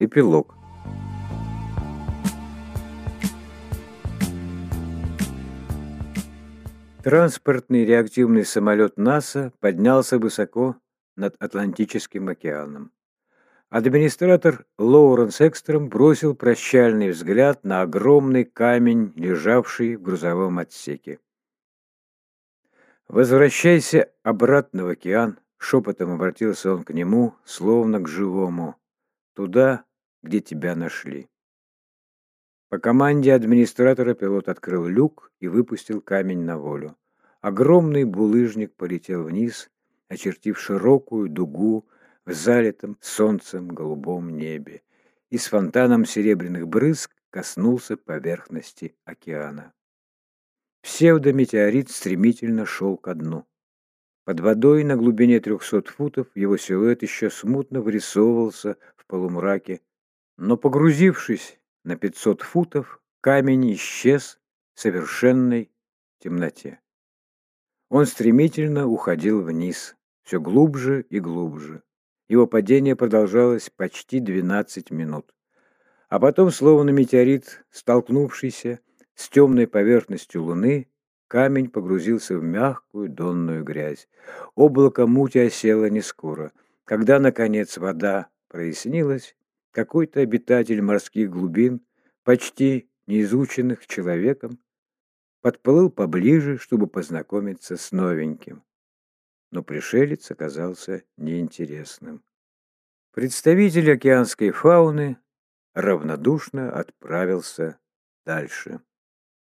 Эпилог. Транспортный реактивный самолет НАСА поднялся высоко над Атлантическим океаном. Администратор Лоуренс Экстром бросил прощальный взгляд на огромный камень, лежавший в грузовом отсеке. «Возвращайся обратно в океан», — шепотом обратился он к нему, словно к живому, «туда, где тебя нашли». По команде администратора пилот открыл люк и выпустил камень на волю. Огромный булыжник полетел вниз, очертив широкую дугу в залитом солнцем голубом небе и с фонтаном серебряных брызг коснулся поверхности океана. Псевдометеорит стремительно шел ко дну. Под водой на глубине трехсот футов его силуэт еще смутно вырисовывался в полумраке, но погрузившись на пятьсот футов, камень исчез в совершенной темноте. Он стремительно уходил вниз, все глубже и глубже. Его падение продолжалось почти 12 минут. А потом, словно метеорит, столкнувшийся с темной поверхностью Луны, камень погрузился в мягкую донную грязь. Облако мути осело не скоро. Когда, наконец, вода прояснилась, какой-то обитатель морских глубин, почти неизученных человеком, подплыл поближе, чтобы познакомиться с новеньким. Но пришелец оказался неинтересным. Представитель океанской фауны равнодушно отправился дальше.